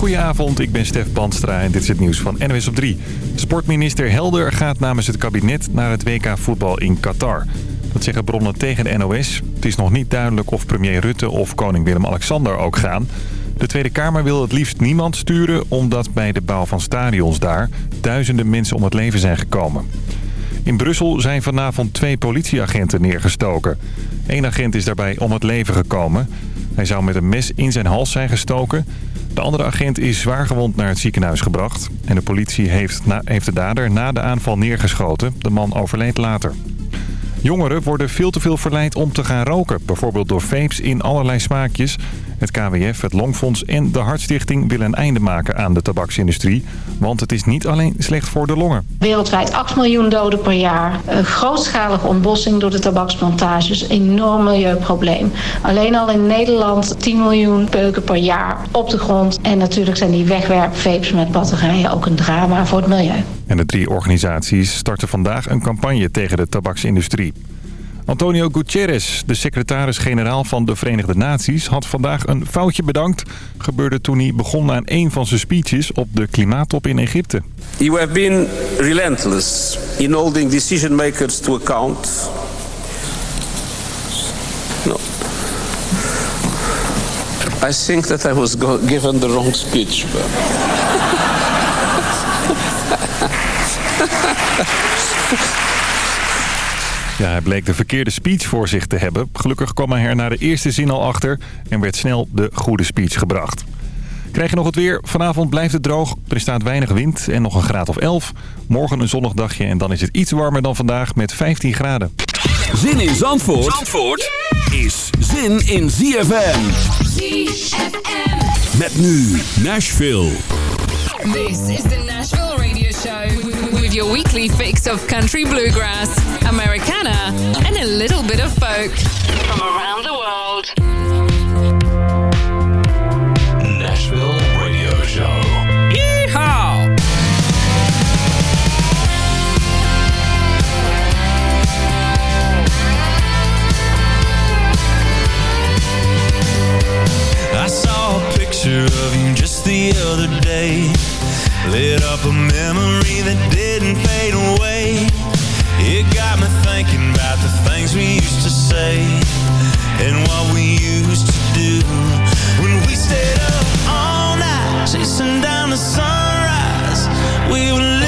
Goedenavond, ik ben Stef Bandstra en dit is het nieuws van NWS op 3. Sportminister Helder gaat namens het kabinet naar het WK voetbal in Qatar. Dat zeggen bronnen tegen de NOS. Het is nog niet duidelijk of premier Rutte of koning Willem-Alexander ook gaan. De Tweede Kamer wil het liefst niemand sturen... omdat bij de bouw van stadions daar duizenden mensen om het leven zijn gekomen. In Brussel zijn vanavond twee politieagenten neergestoken. Eén agent is daarbij om het leven gekomen. Hij zou met een mes in zijn hals zijn gestoken. De andere agent is zwaargewond naar het ziekenhuis gebracht. En de politie heeft, heeft de dader na de aanval neergeschoten. De man overleed later. Jongeren worden veel te veel verleid om te gaan roken. Bijvoorbeeld door vapes in allerlei smaakjes. Het KWF, het Longfonds en de Hartstichting willen een einde maken aan de tabaksindustrie. Want het is niet alleen slecht voor de longen. Wereldwijd 8 miljoen doden per jaar. Een grootschalige ontbossing door de tabaksplantages. Enorm milieuprobleem. Alleen al in Nederland 10 miljoen peuken per jaar op de grond. En natuurlijk zijn die wegwerpvapes met batterijen ook een drama voor het milieu. En de drie organisaties starten vandaag een campagne tegen de tabaksindustrie. Antonio Guterres, de secretaris-generaal van de Verenigde Naties... had vandaag een foutje bedankt. Gebeurde toen hij begon aan een van zijn speeches op de klimaattop in Egypte. You have been relentless in holding decision makers to account. No. I think that I was given the wrong speech. Ja, hij bleek de verkeerde speech voor zich te hebben. Gelukkig kwam hij er na de eerste zin al achter en werd snel de goede speech gebracht. Krijg je nog het weer? Vanavond blijft het droog. Er staat weinig wind en nog een graad of 11. Morgen een zonnig dagje en dan is het iets warmer dan vandaag met 15 graden. Zin in Zandvoort, Zandvoort is zin in ZFM. ZFM. Met nu Nashville. This is the Nashville Radio Show. With your weekly fix of country bluegrass, Americana, and a little bit of folk. From around the world. Nashville Radio Show. Yeehaw! I saw a picture of you just the other day Lit up a memory that didn't fade away. It got me thinking about the things we used to say And what we used to do. When we stayed up all night Chasing down the sunrise We were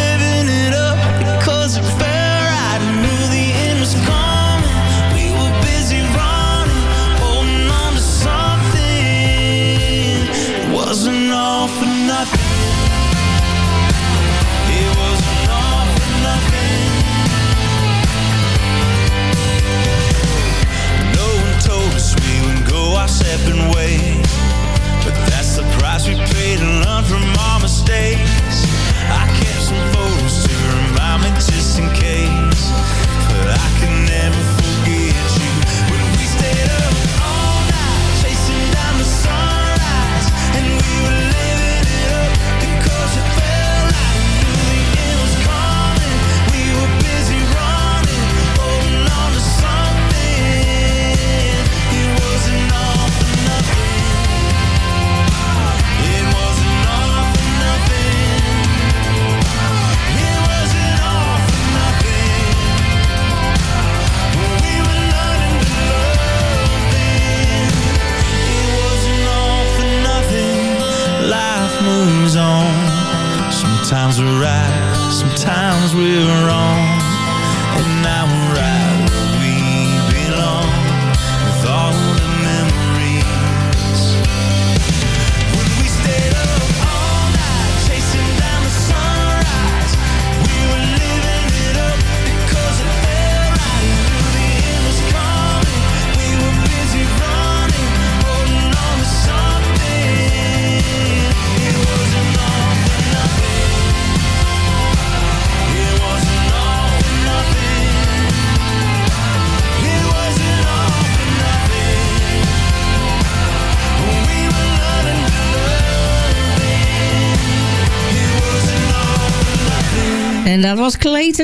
suis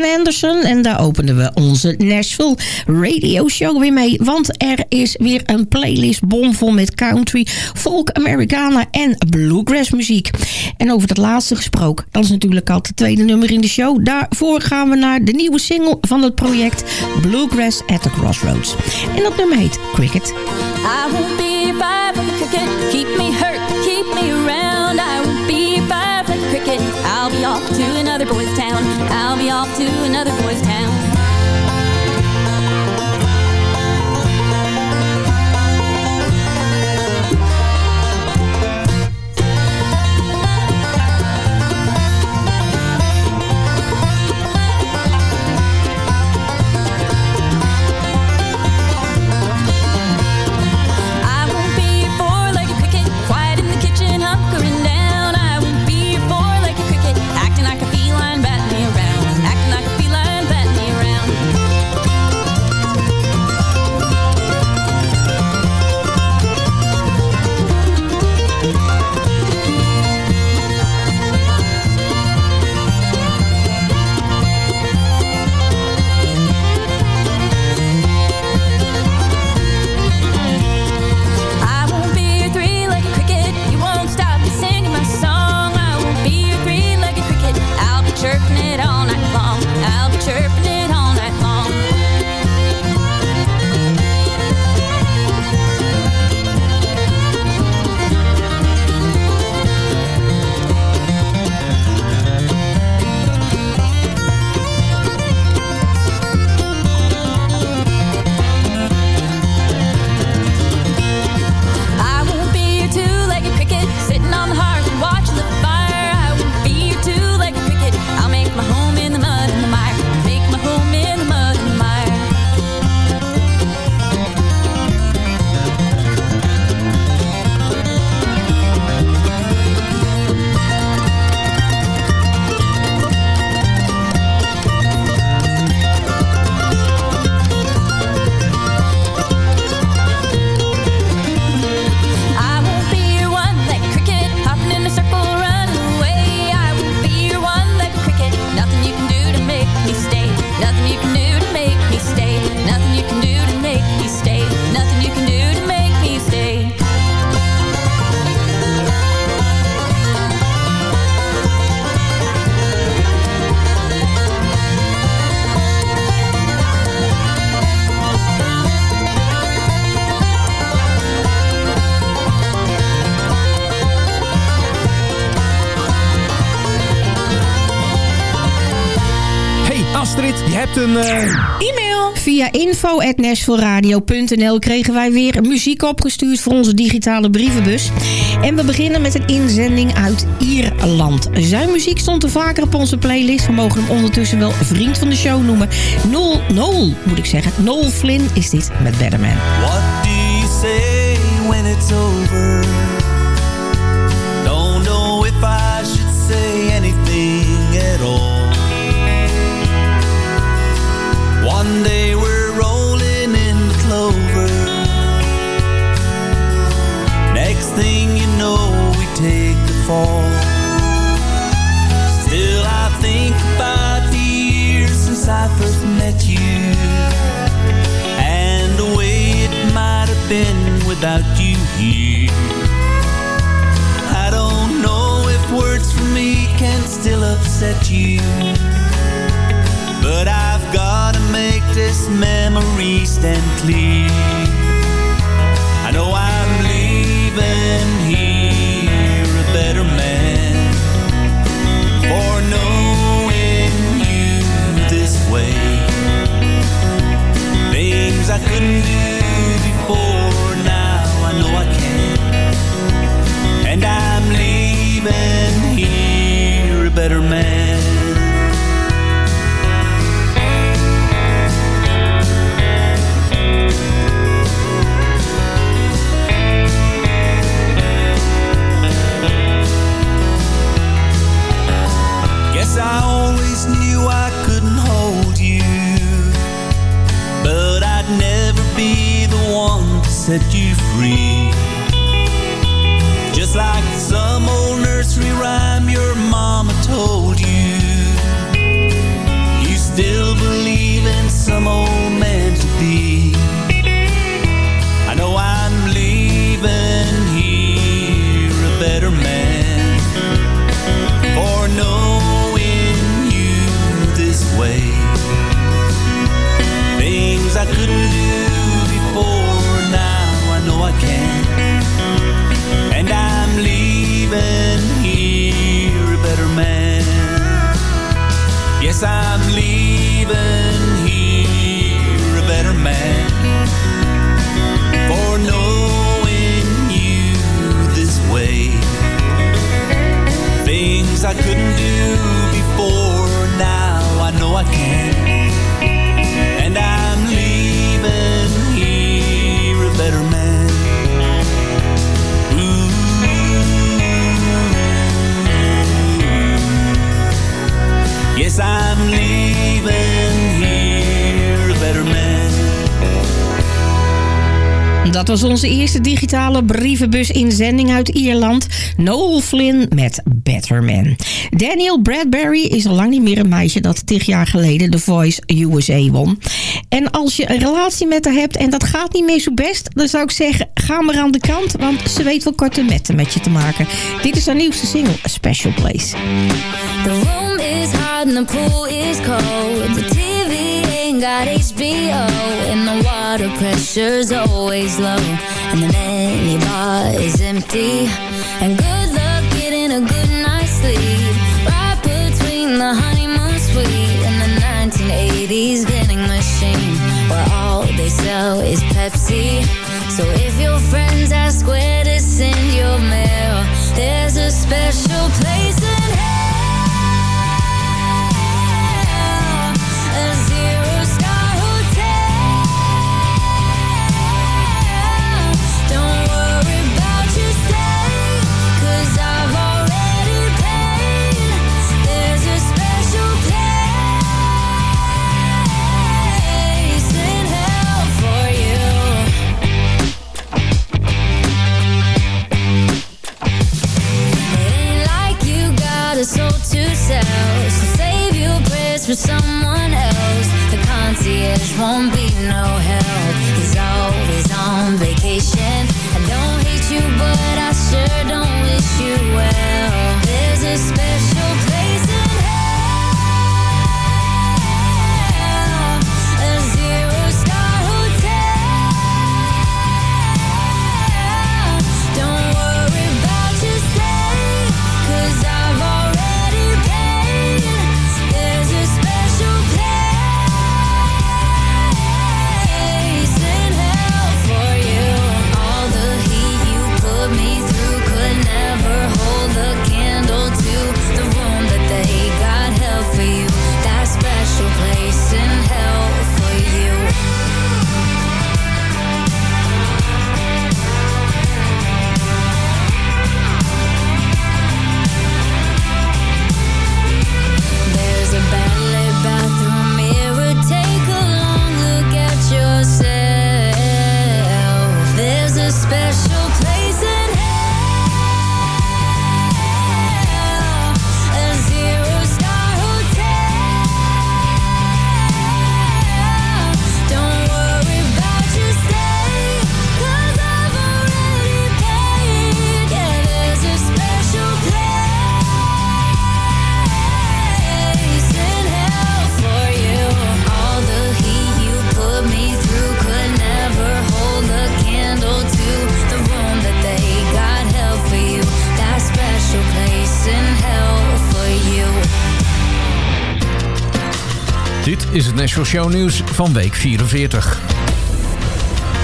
Anderson. En daar openden we onze Nashville Radio Show weer mee. Want er is weer een playlist bomvol met country, folk, Americana en bluegrass muziek. En over dat laatste gesproken, dat is natuurlijk al het tweede nummer in de show. Daarvoor gaan we naar de nieuwe single van het project Bluegrass at the Crossroads. En dat nummer heet Cricket. Be five cricket. Keep me hurt, keep me around. I be five cricket. I'll be off to another boy's town. I'll be off to another boy's town. Een... Uh... E-mail. Via info.nashvilleradio.nl kregen wij weer muziek opgestuurd voor onze digitale brievenbus. En we beginnen met een inzending uit Ierland. Zijn muziek stond er vaker op onze playlist. We mogen hem ondertussen wel vriend van de show noemen. Noel, Noel moet ik zeggen. Noel Flynn is dit met Better Man. What do you say when it's over? Fall. Still I think about the years since I first met you. And the way it might have been without you here. I don't know if words from me can still upset you. But I've gotta make this memory stand clear. I know I'm leaving here way. Things I couldn't do before Now I know I can. And I'm leaving here a better man was onze eerste digitale brievenbus-inzending uit Ierland. Noel Flynn met Better Man. Daniel Bradbury is al lang niet meer een meisje dat tig jaar geleden The Voice USA won. En als je een relatie met haar hebt en dat gaat niet meer zo best... dan zou ik zeggen, ga maar aan de kant, want ze weet wel korte metten met je te maken. Dit is haar nieuwste single, Special Place. The room is hot and the pool is cold. The TV ain't got HBO, and the water pressure's always low. And the minibar is empty. And good luck getting a good night's sleep. Right between the honeymoon suite and the 1980s vending machine, where all they sell is Pepsi. So if your friends ask where to send your mail, there's a special place to So save your prayers for someone else. The concierge won't be no help. He's always on vacation. I don't hate you but I sure don't wish you well. There's a special National Show Nieuws van week 44.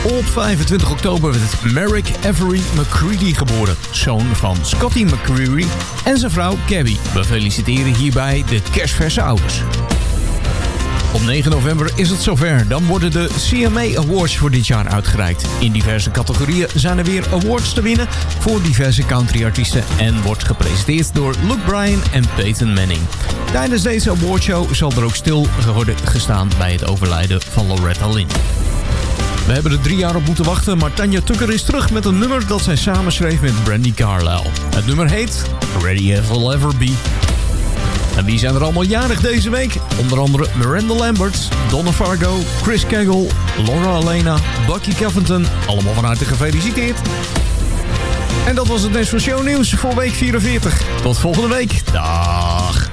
Op 25 oktober werd Merrick Avery McCready geboren. Zoon van Scotty McCreary en zijn vrouw Gabby. We feliciteren hierbij de kerstverse ouders. Op 9 november is het zover. Dan worden de CMA Awards voor dit jaar uitgereikt. In diverse categorieën zijn er weer awards te winnen voor diverse countryartiesten en wordt gepresenteerd door Luke Bryan en Peyton Manning. Tijdens deze awardshow zal er ook stil worden gestaan bij het overlijden van Loretta Lynn. We hebben er drie jaar op moeten wachten, maar Tanja Tucker is terug met een nummer dat zij samenschreef met Brandy Carlisle. Het nummer heet Ready As I'll Ever Be. En wie zijn er allemaal jarig deze week? Onder andere Miranda Lambert, Donna Fargo, Chris Kegel, Laura Elena, Bucky Covington. Allemaal van harte gefeliciteerd. En dat was het National Show Nieuws voor week 44. Tot volgende week. Dag.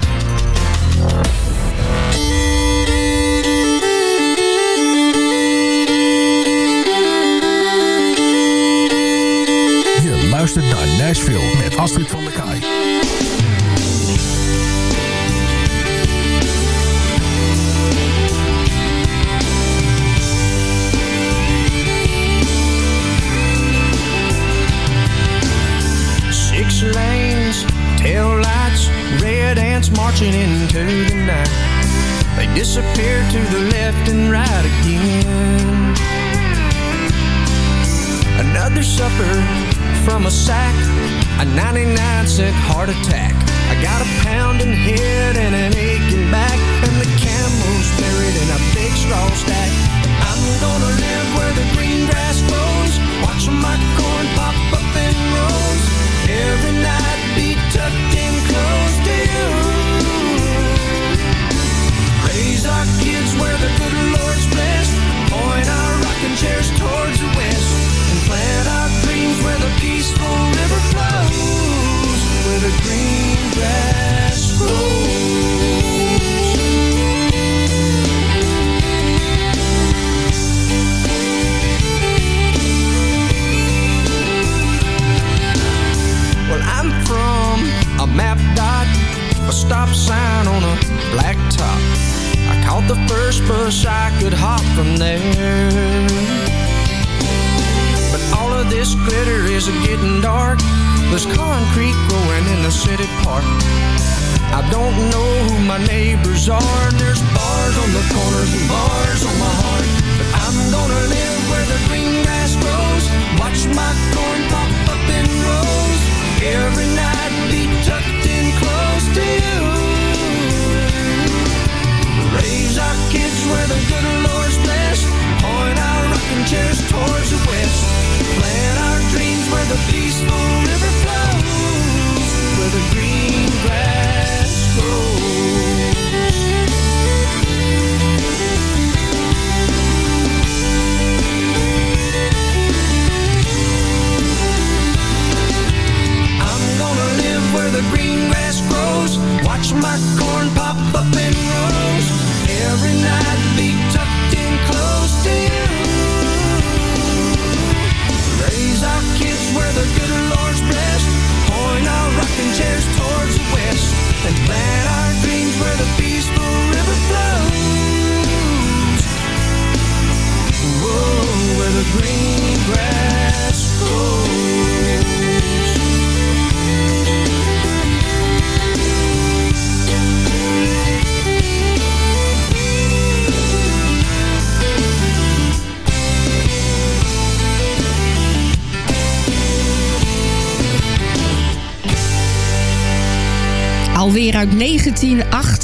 Je luistert naar Nashville met Astrid van a 99 cent heart attack. I got a pounding head and an aching back, and the camel's buried in a big straw stack. I'm gonna live where the green grass grows, watch my corn pop up in rows. Caught the first bus I could hop from there. But all of this glitter is getting dark. There's concrete growing in the city park. I don't know who my neighbors are. There's bars on the corners and bars on my heart.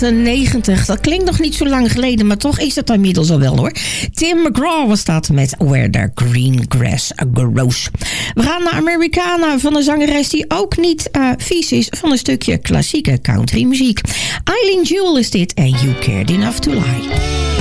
1998. Dat klinkt nog niet zo lang geleden, maar toch is het inmiddels al wel hoor. Tim McGraw was dat met Where the Green Grass Grows. We gaan naar Americana van een zangeres die ook niet uh, vies is van een stukje klassieke country muziek. Eileen Jewell is dit en You Cared Enough to Lie.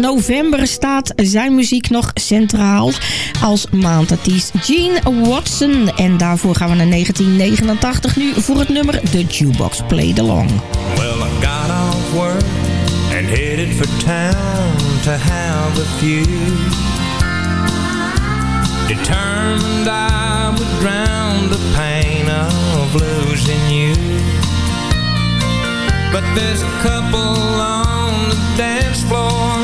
November staat zijn muziek nog centraal als maandartiest Gene Watson. En daarvoor gaan we naar 1989 nu voor het nummer The Jukebox Played Along. Well, I got off work and headed for town to have a few. Determined I would drown the pain of losing you. But this couple on the dance floor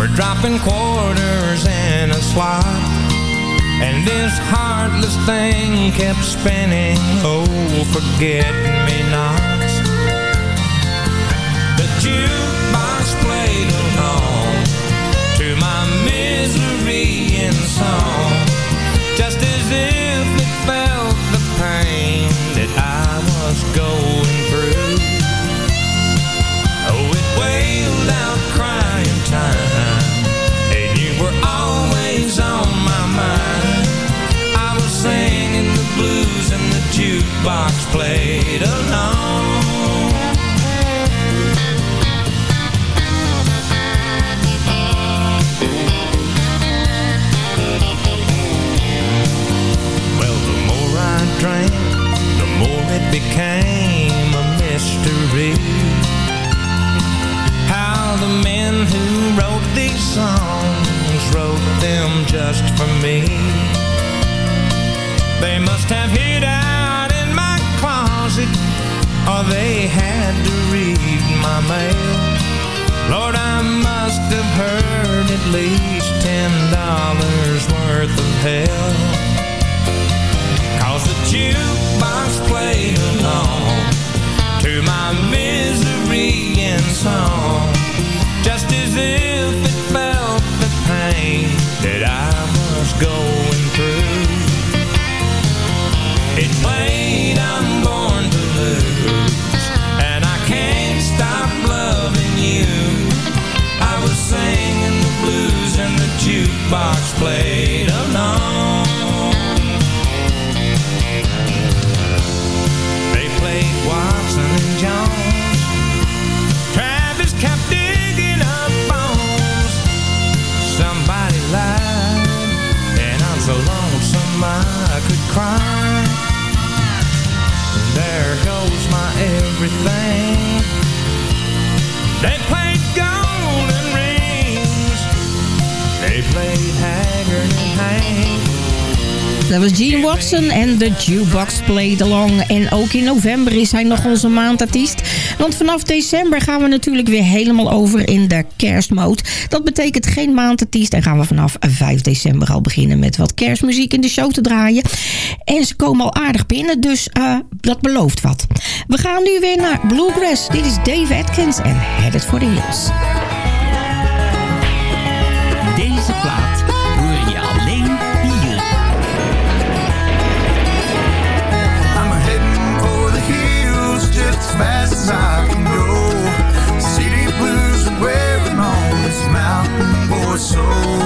were dropping quarters in a slot. And this heartless thing kept spinning, oh, forget me nots. The jukebox played along to my misery in song, jukebox played along. Jukebox Played Along. En ook in november is hij nog onze maandartiest. Want vanaf december gaan we natuurlijk weer helemaal over in de kerstmode. Dat betekent geen maandartiest. En gaan we vanaf 5 december al beginnen met wat kerstmuziek in de show te draaien. En ze komen al aardig binnen, dus uh, dat belooft wat. We gaan nu weer naar Bluegrass. Dit is Dave Atkins en Headed for the Hills. I can go. City blues are wearing on this mountain boy soul.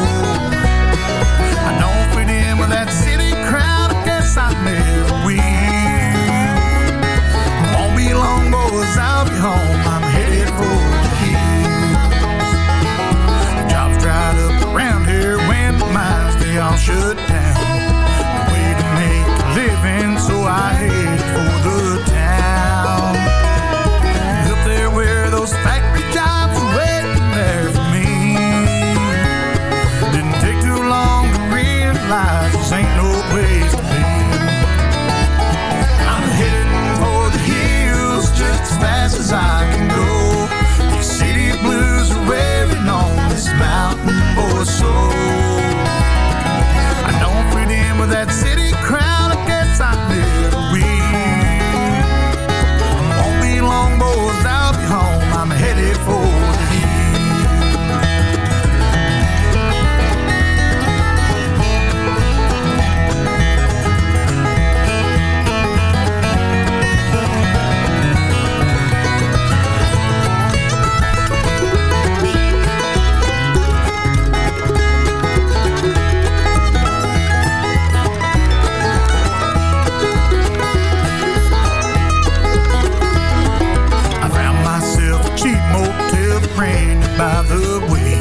By the way.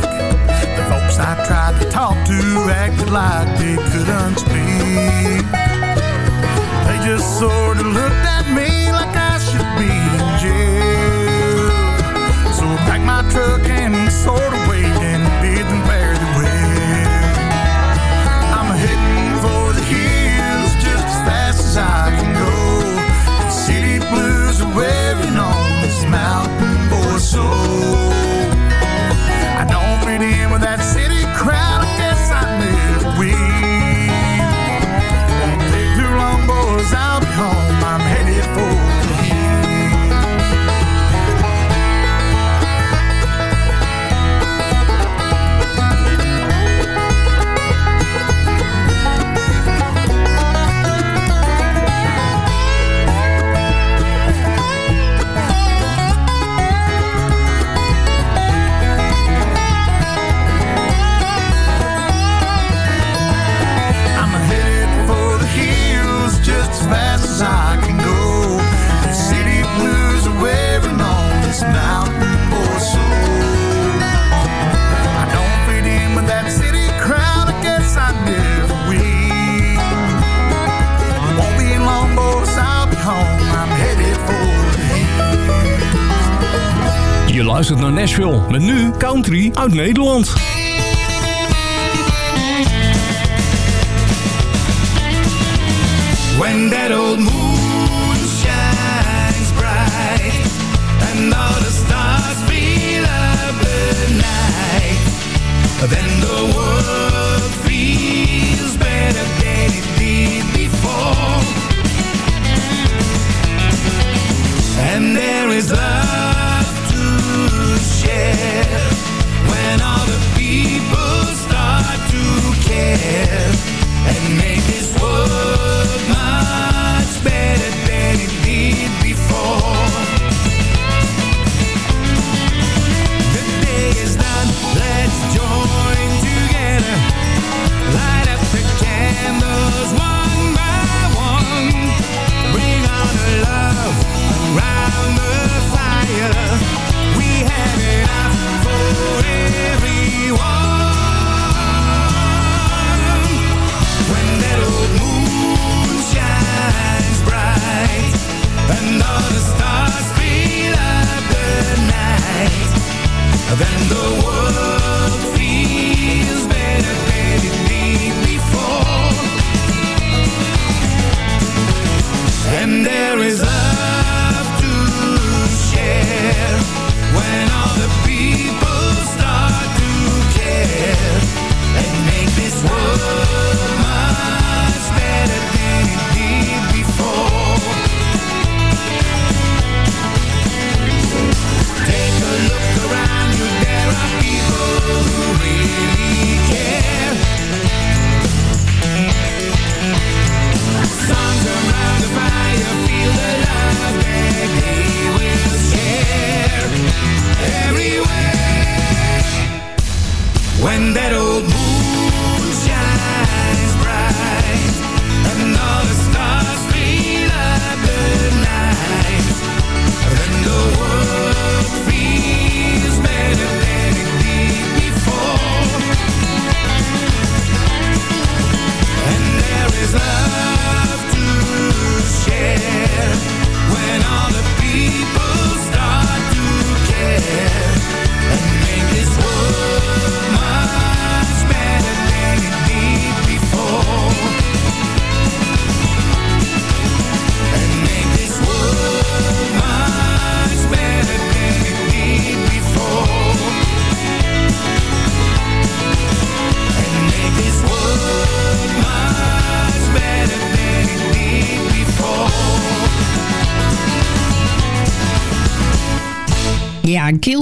others I tried to talk to acted like they couldn't speak. They just sort of looked at me like I should be in jail. So I packed my truck and sort of Luistert naar Nashville met nu country uit Nederland. When that old moon shines bright and all the stars fill up the night, then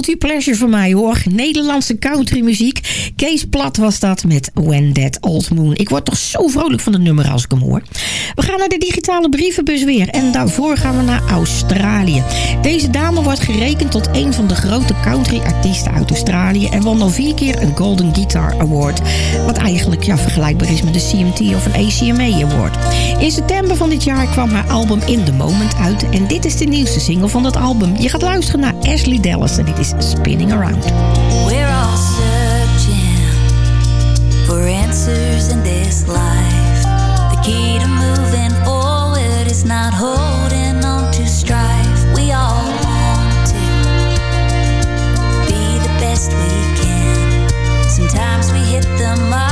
guilty pleasure voor mij hoor. Nederlandse countrymuziek. Kees Plat was dat met When That Old Moon. Ik word toch zo vrolijk van het nummer als ik hem hoor. We gaan naar de digitale brievenbus weer. En daarvoor gaan we naar Australië. Deze dame wordt gerekend tot een van de grote country-artiesten uit Australië. En won al vier keer een Golden Guitar Award. Wat eigenlijk ja, vergelijkbaar is met een CMT of een ACMA Award. In september van dit jaar kwam haar album In The Moment uit. En dit is de nieuwste single van dat album. Je gaat luisteren naar Ashley Dallas en dit is spinning around. We're all searching for answers in this life. The key to moving forward is not holding on to strife. We all want to be the best we can. Sometimes we hit the mark.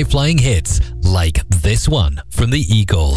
high flying hits like this one from the Eagles.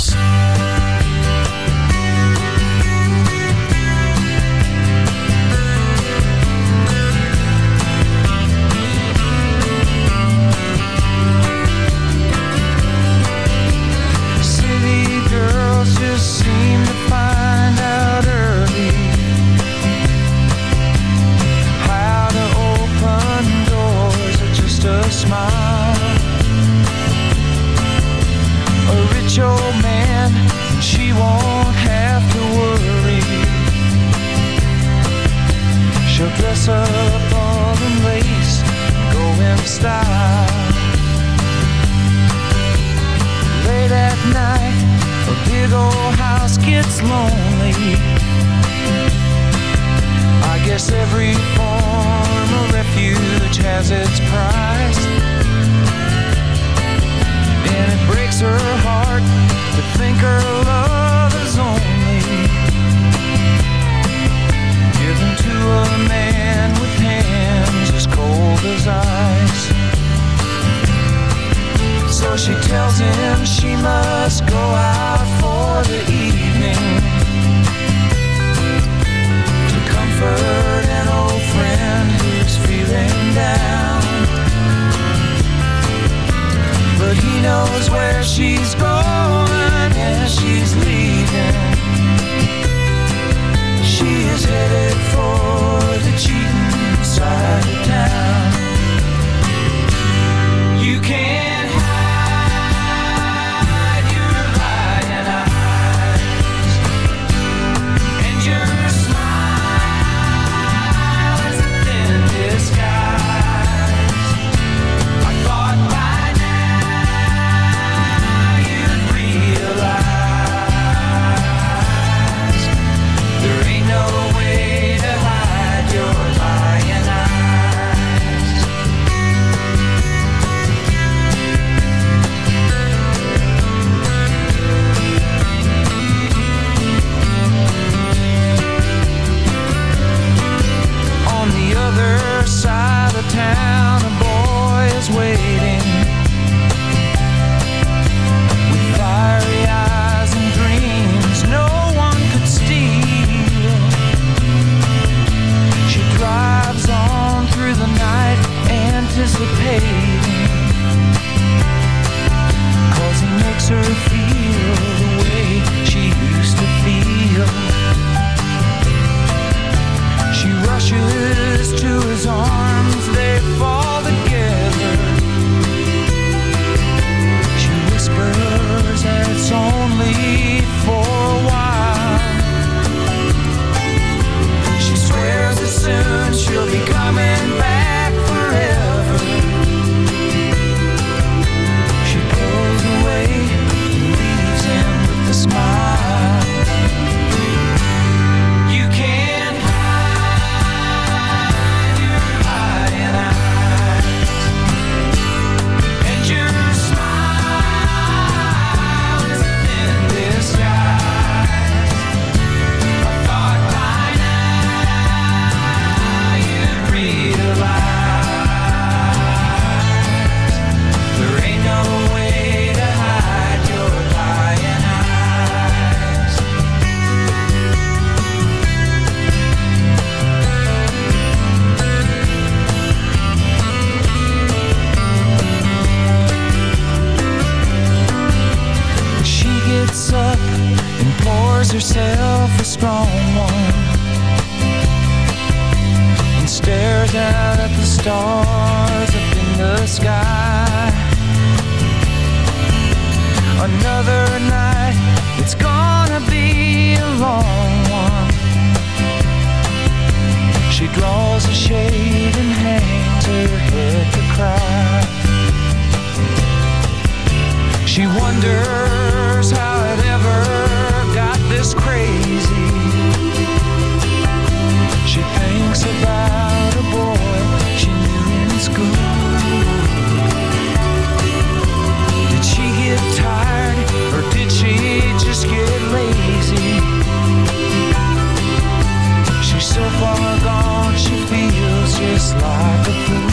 Just like a fool.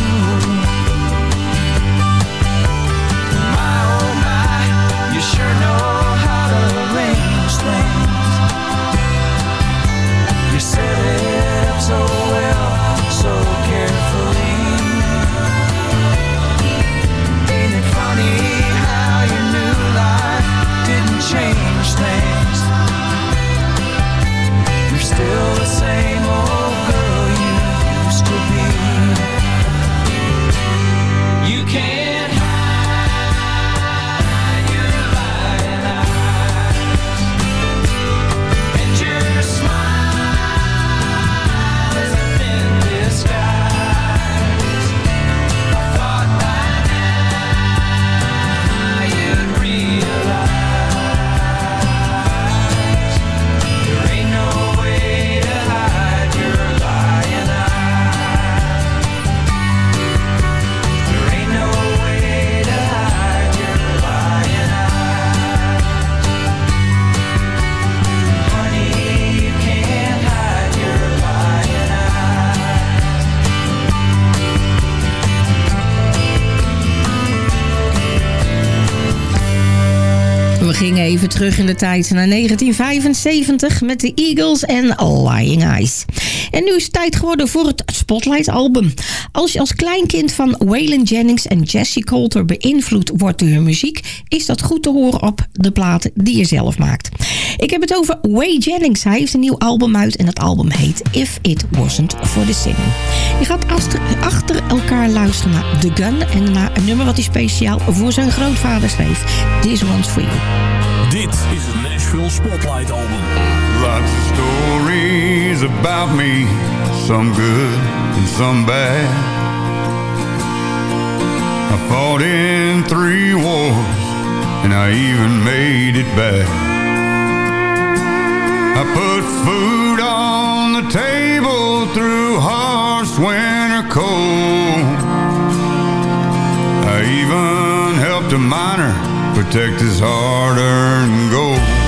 Even terug in de tijd naar 1975 met de Eagles en Lying Eyes. En nu is het tijd geworden voor het Spotlight album. Als je als kleinkind van Waylon Jennings en Jesse Coulter beïnvloed wordt door hun muziek... is dat goed te horen op de platen die je zelf maakt. Ik heb het over Way Jennings. Hij heeft een nieuw album uit en dat album heet If It Wasn't For The Singing. Je gaat achter, elkaar luisteren naar The Gun... en naar een nummer wat hij speciaal voor zijn grootvader schreef. This One's For You. Dit is het Nashville Spotlight Album. Lots of stories about me, some good and some bad. I fought in three wars, and I even made it back. I put food on the table through harsh winter cold. I even helped a miner protect his hard-earned gold.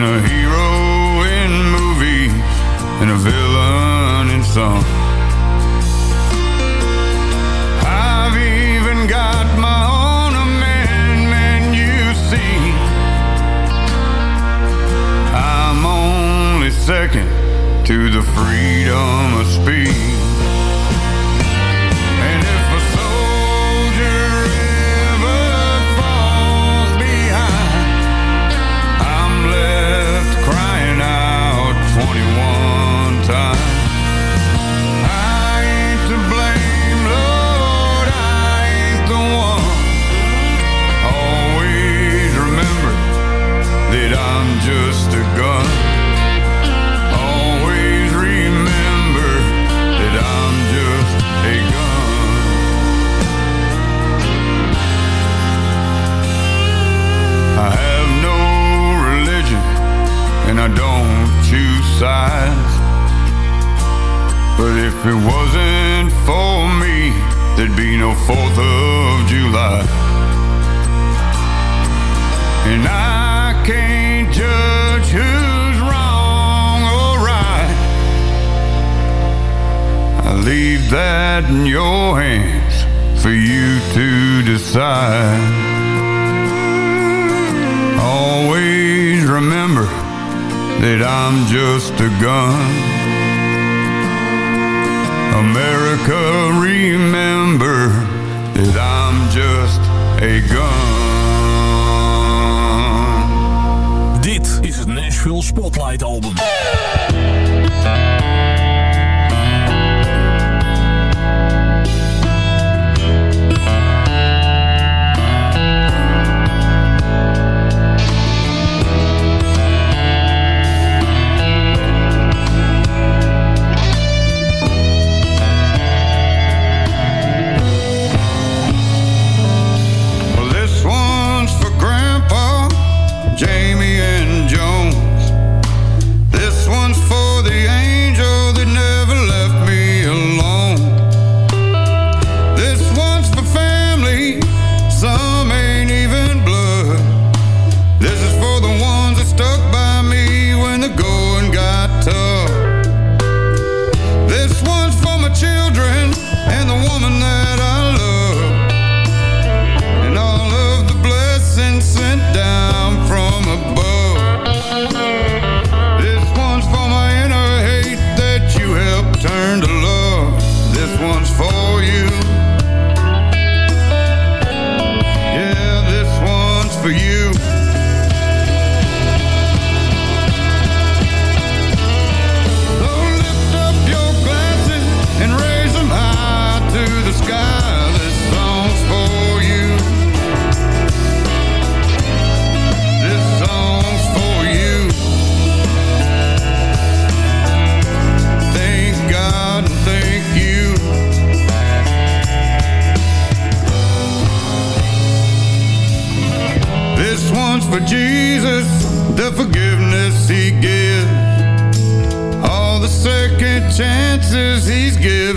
and a hero in movies and a villain in song. I've even got my own amendment, you see. I'm only second to the free. Música Texas, he's good.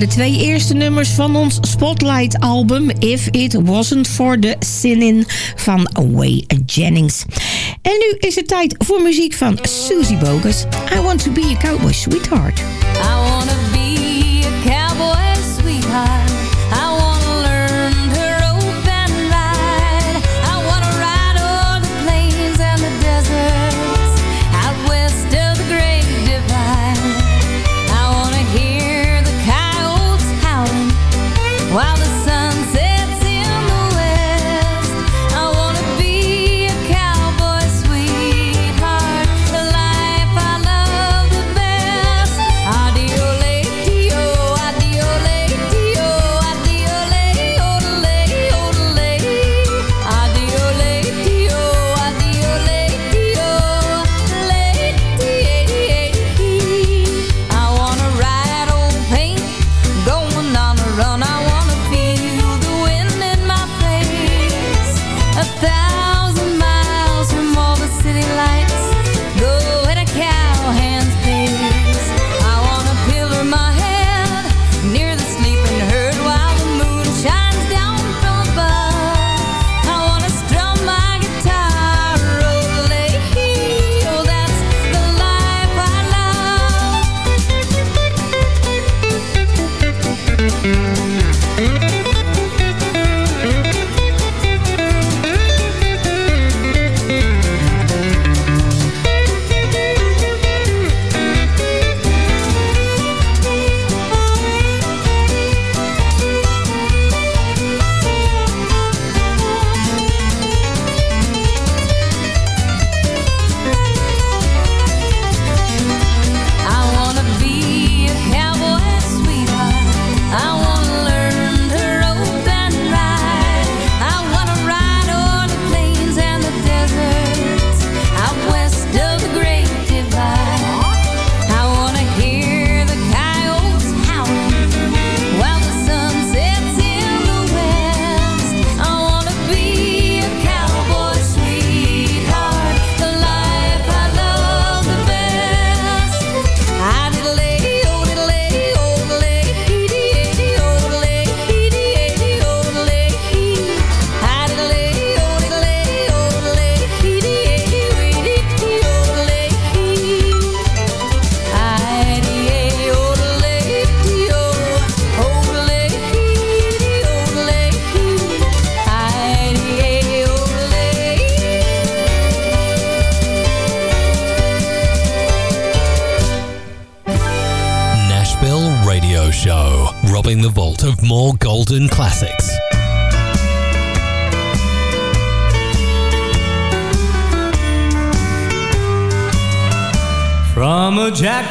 de twee eerste nummers van ons Spotlight-album... If It Wasn't For The Sinin van Way Jennings. En nu is het tijd voor muziek van Susie Bogus. I Want To Be A Cowboy Sweetheart. While the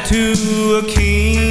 to a king.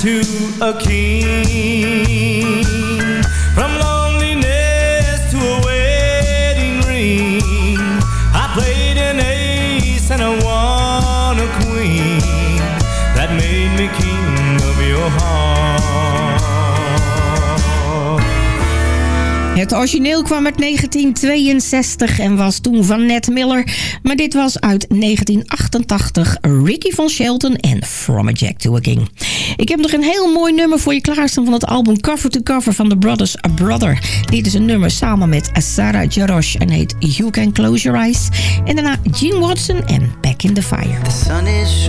to a king From loneliness to a wedding ring I played an ace and I won a queen That made me king of your heart Het origineel kwam uit 1962 en was toen van Ned Miller. Maar dit was uit 1988 Ricky van Shelton en From a Jack to a King. Ik heb nog een heel mooi nummer voor je klaarstaan van het album Cover to Cover van The Brothers A Brother. Dit is een nummer samen met Sarah Jarosh en heet You Can Close Your Eyes. En daarna Gene Watson en Back in the Fire. The sun is.